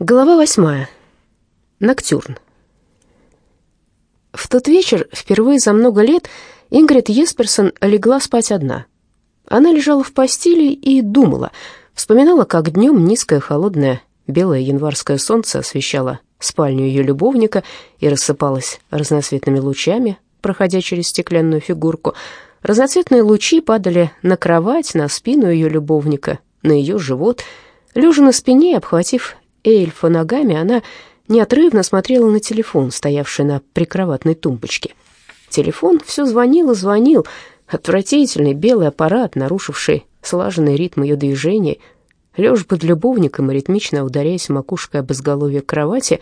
Глава восьмая. Ноктюрн. В тот вечер, впервые за много лет, Ингрид Есперсон легла спать одна. Она лежала в постели и думала, вспоминала, как днем низкое, холодное, белое январское солнце освещало спальню ее любовника и рассыпалось разноцветными лучами, проходя через стеклянную фигурку. Разноцветные лучи падали на кровать, на спину ее любовника, на ее живот. Лежа на спине, обхватив эльфа ногами, она неотрывно смотрела на телефон, стоявший на прикроватной тумбочке. Телефон все звонил и звонил, отвратительный белый аппарат, нарушивший слаженный ритм ее движений. Лежа под любовником и ритмично ударяясь макушкой об изголовье кровати,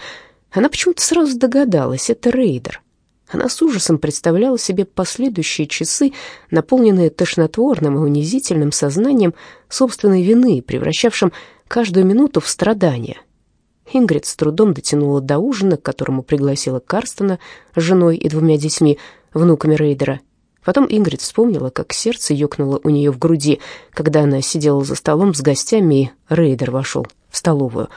она почему-то сразу догадалась, это рейдер. Она с ужасом представляла себе последующие часы, наполненные тошнотворным и унизительным сознанием собственной вины, превращавшим каждую минуту в страдания. Ингрид с трудом дотянула до ужина, к которому пригласила Карстона с женой и двумя детьми, внуками рейдера. Потом Ингрид вспомнила, как сердце ёкнуло у нее в груди, когда она сидела за столом с гостями, и рейдер вошел в столовую.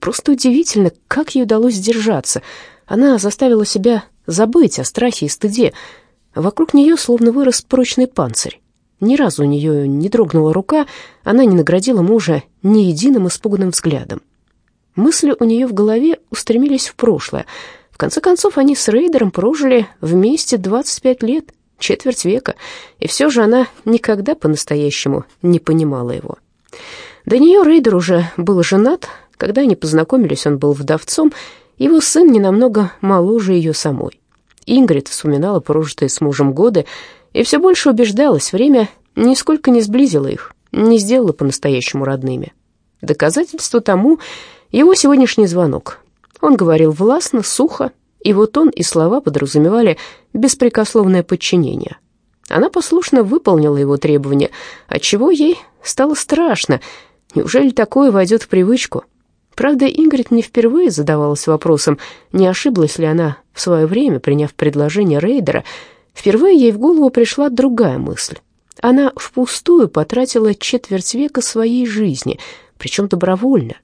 Просто удивительно, как ей удалось сдержаться. Она заставила себя забыть о страхе и стыде. Вокруг нее словно вырос прочный панцирь. Ни разу у нее не дрогнула рука, она не наградила мужа ни единым испуганным взглядом. Мысли у нее в голове устремились в прошлое. В конце концов, они с Рейдером прожили вместе 25 лет, четверть века, и все же она никогда по-настоящему не понимала его. До нее Рейдер уже был женат, когда они познакомились, он был вдовцом, его сын не намного моложе ее самой. Ингрид вспоминала прожитые с мужем годы и все больше убеждалась, время нисколько не сблизило их, не сделало по-настоящему родными. Доказательство тому его сегодняшний звонок. Он говорил властно, сухо, и вот он и слова подразумевали беспрекословное подчинение. Она послушно выполнила его требования, отчего ей стало страшно. Неужели такое войдет в привычку? Правда, Ингрид не впервые задавалась вопросом, не ошиблась ли она в свое время, приняв предложение Рейдера. Впервые ей в голову пришла другая мысль. Она впустую потратила четверть века своей жизни, причем добровольно.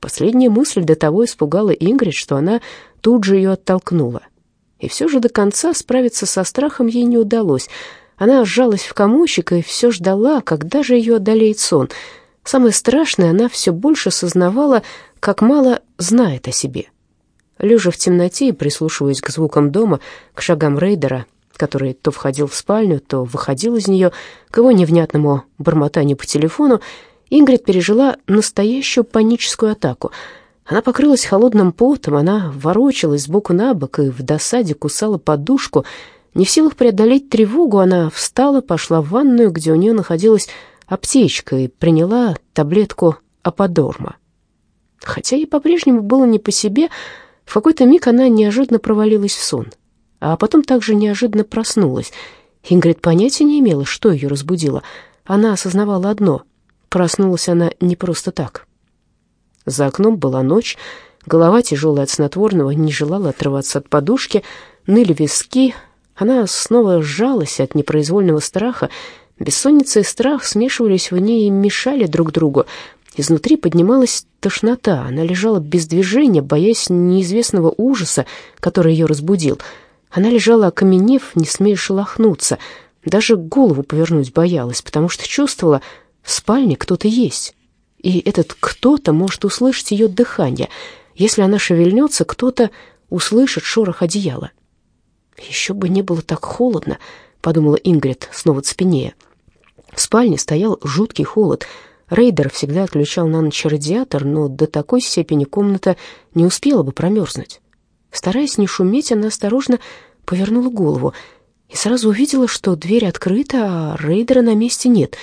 Последняя мысль до того испугала Ингрид, что она тут же ее оттолкнула. И все же до конца справиться со страхом ей не удалось. Она сжалась в комочек и все ждала, когда же ее одолеет сон — Самое страшное, она все больше сознавала, как мало знает о себе. Лежа в темноте и прислушиваясь к звукам дома, к шагам рейдера, который то входил в спальню, то выходил из нее, к его невнятному бормотанию по телефону, Ингрид пережила настоящую паническую атаку. Она покрылась холодным потом, она ворочалась сбоку на бок и в досаде кусала подушку. Не в силах преодолеть тревогу, она встала, пошла в ванную, где у нее находилась аптечка и приняла таблетку аподорма. Хотя ей по-прежнему было не по себе, в какой-то миг она неожиданно провалилась в сон, а потом также неожиданно проснулась. Ингрид понятия не имела, что ее разбудило. Она осознавала одно — проснулась она не просто так. За окном была ночь, голова, тяжелая от снотворного, не желала отрываться от подушки, ныли виски, она снова сжалась от непроизвольного страха, Бессонница и страх смешивались в ней и мешали друг другу. Изнутри поднималась тошнота. Она лежала без движения, боясь неизвестного ужаса, который ее разбудил. Она лежала, окаменев, не смея шелохнуться. Даже голову повернуть боялась, потому что чувствовала, в спальне кто-то есть. И этот кто-то может услышать ее дыхание. Если она шевельнется, кто-то услышит шорох одеяла. «Еще бы не было так холодно», — подумала Ингрид, снова цепенея. В спальне стоял жуткий холод. Рейдер всегда отключал на ночь радиатор, но до такой степени комната не успела бы промерзнуть. Стараясь не шуметь, она осторожно повернула голову и сразу увидела, что дверь открыта, а рейдера на месте нет.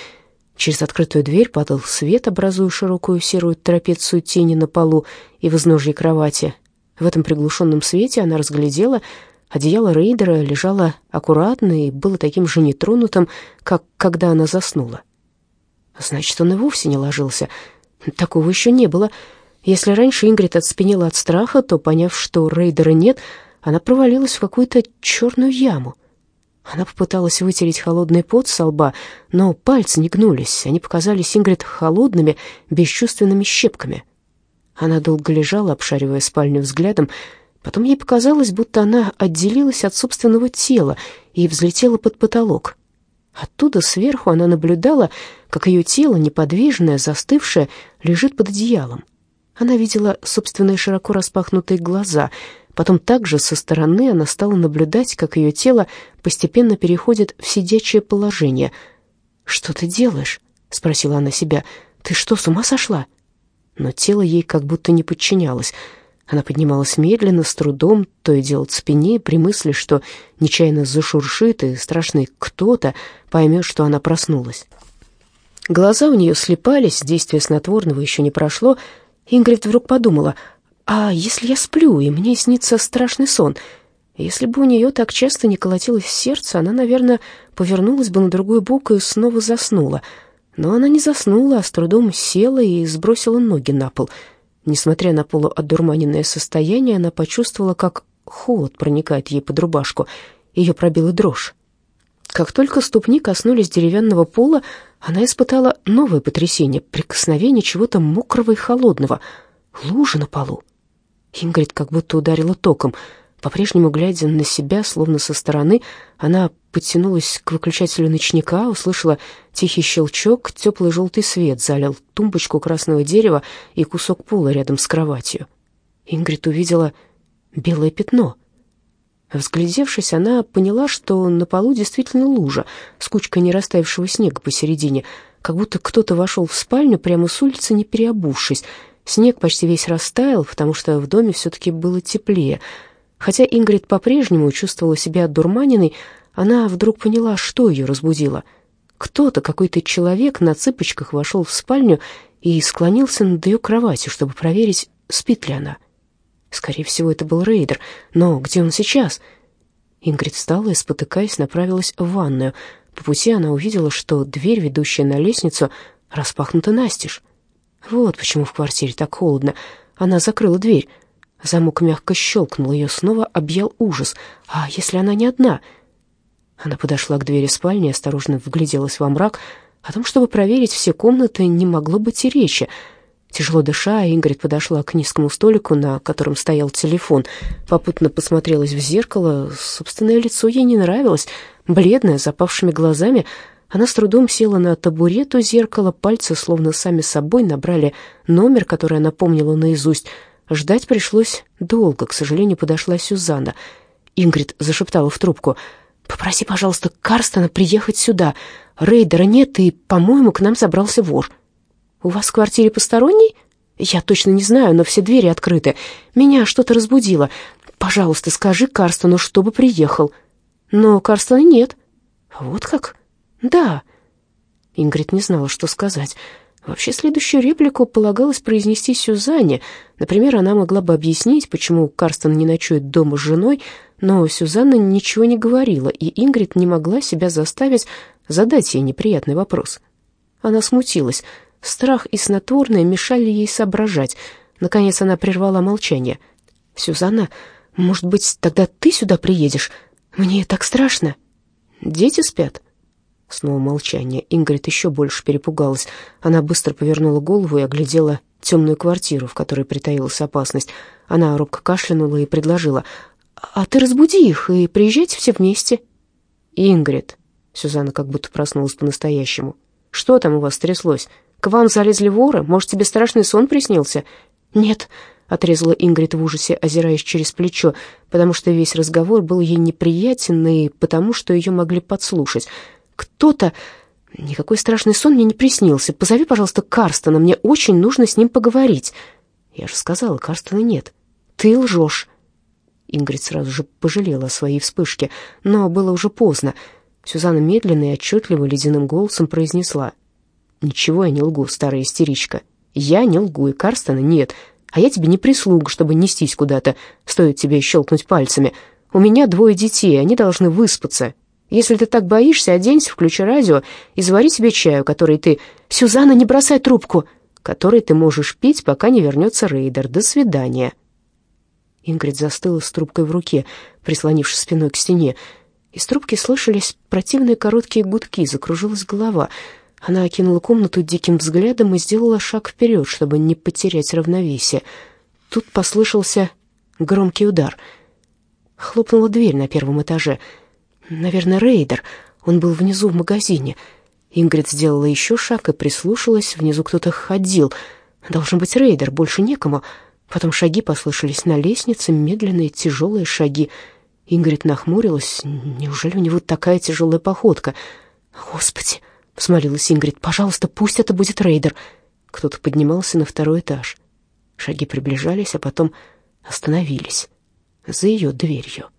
Через открытую дверь падал свет, образуя широкую серую трапецию тени на полу и в изножье кровати. В этом приглушенном свете она разглядела Одеяло рейдера лежало аккуратно и было таким же нетронутым, как когда она заснула. Значит, он и вовсе не ложился. Такого еще не было. Если раньше Ингрид отспенела от страха, то, поняв, что рейдера нет, она провалилась в какую-то черную яму. Она попыталась вытереть холодный пот со лба, но пальцы не гнулись, они показались Ингрид холодными, бесчувственными щепками. Она долго лежала, обшаривая спальню взглядом. Потом ей показалось, будто она отделилась от собственного тела и взлетела под потолок. Оттуда сверху она наблюдала, как ее тело, неподвижное, застывшее, лежит под одеялом. Она видела собственные широко распахнутые глаза. Потом также со стороны она стала наблюдать, как ее тело постепенно переходит в сидячее положение. «Что ты делаешь?» — спросила она себя. «Ты что, с ума сошла?» Но тело ей как будто не подчинялось. Она поднималась медленно, с трудом, то и дело спине, при мысли, что нечаянно зашуршит, и страшный кто-то поймет, что она проснулась. Глаза у нее слепались, действие снотворного еще не прошло. Ингрид вдруг подумала, а если я сплю, и мне снится страшный сон? Если бы у нее так часто не колотилось сердце, она, наверное, повернулась бы на другой бок и снова заснула. Но она не заснула, а с трудом села и сбросила ноги на пол — Несмотря на полуодурманенное состояние, она почувствовала, как холод проникает ей под рубашку. Ее пробила дрожь. Как только ступни коснулись деревянного пола, она испытала новое потрясение, прикосновение чего-то мокрого и холодного. Лужа на полу. Ингрид как будто ударила током — по-прежнему, глядя на себя, словно со стороны, она подтянулась к выключателю ночника, услышала тихий щелчок, теплый желтый свет залил тумбочку красного дерева и кусок пола рядом с кроватью. Ингрид увидела белое пятно. Взглядевшись, она поняла, что на полу действительно лужа с кучкой нерастаявшего снега посередине, как будто кто-то вошел в спальню прямо с улицы, не переобувшись. Снег почти весь растаял, потому что в доме все-таки было теплее — Хотя Ингрид по-прежнему чувствовала себя дурманенной, она вдруг поняла, что ее разбудило. Кто-то, какой-то человек на цыпочках вошел в спальню и склонился над ее кроватью, чтобы проверить, спит ли она. Скорее всего, это был Рейдер, но где он сейчас? Ингрид встала и, спотыкаясь, направилась в ванную. По пути она увидела, что дверь, ведущая на лестницу, распахнута настежь. Вот почему в квартире так холодно. Она закрыла дверь. Замок мягко щелкнул, ее снова объял ужас. А если она не одна? Она подошла к двери спальни, осторожно вгляделась во мрак. О том, чтобы проверить все комнаты, не могло быть и речи. Тяжело дыша, Ингрид подошла к низкому столику, на котором стоял телефон. Попутно посмотрелась в зеркало. Собственное лицо ей не нравилось. Бледная, с запавшими глазами, она с трудом села на табурет у зеркала, пальцы словно сами собой набрали номер, который она помнила наизусть — Ждать пришлось долго, к сожалению, подошла Сюзанна. Ингрид зашептала в трубку. «Попроси, пожалуйста, Карстона приехать сюда. Рейдера нет, и, по-моему, к нам забрался вор». «У вас в квартире посторонний?» «Я точно не знаю, но все двери открыты. Меня что-то разбудило. Пожалуйста, скажи Карстону, чтобы приехал». «Но Карстона нет». «Вот как?» «Да». Ингрид не знала, что сказать. Вообще, следующую реплику полагалось произнести Сюзанне. Например, она могла бы объяснить, почему Карстен не ночует дома с женой, но Сюзанна ничего не говорила, и Ингрид не могла себя заставить задать ей неприятный вопрос. Она смутилась. Страх и снотворное мешали ей соображать. Наконец она прервала молчание. «Сюзанна, может быть, тогда ты сюда приедешь? Мне так страшно». «Дети спят?» Снова молчание. Ингрид еще больше перепугалась. Она быстро повернула голову и оглядела темную квартиру, в которой притаилась опасность. Она робко кашлянула и предложила. «А ты разбуди их и приезжайте все вместе». «Ингрид», — Сюзанна как будто проснулась по-настоящему, — «что там у вас тряслось? К вам залезли воры? Может, тебе страшный сон приснился?» «Нет», — отрезала Ингрид в ужасе, озираясь через плечо, потому что весь разговор был ей неприятен и потому, что ее могли подслушать кто-то... Никакой страшный сон мне не приснился. Позови, пожалуйста, Карстона, мне очень нужно с ним поговорить. Я же сказала, Карстона нет. Ты лжешь. Ингрид сразу же пожалела о своей вспышке, но было уже поздно. Сюзанна медленно и отчетливо ледяным голосом произнесла. «Ничего я не лгу, старая истеричка. Я не лгу, и Карстона нет. А я тебе не прислуга, чтобы нестись куда-то. Стоит тебе щелкнуть пальцами. У меня двое детей, они должны выспаться. Если ты так боишься, оденься, включи радио и завари себе чаю, который ты... Сюзанна, не бросай трубку! Который ты можешь пить, пока не вернется Рейдер. До свидания. Ингрид застыла с трубкой в руке, прислонившись спиной к стене. Из трубки слышались противные короткие гудки, закружилась голова. Она окинула комнату диким взглядом и сделала шаг вперед, чтобы не потерять равновесие. Тут послышался громкий удар. Хлопнула дверь на первом этаже. Наверное, рейдер. Он был внизу в магазине. Ингрид сделала еще шаг и прислушалась. Внизу кто-то ходил. Должен быть рейдер, больше некому. Потом шаги послышались на лестнице, медленные, тяжелые шаги. Ингрид нахмурилась. Неужели у него такая тяжелая походка? Господи, взмолилась Ингрид, пожалуйста, пусть это будет рейдер. Кто-то поднимался на второй этаж. Шаги приближались, а потом остановились за ее дверью.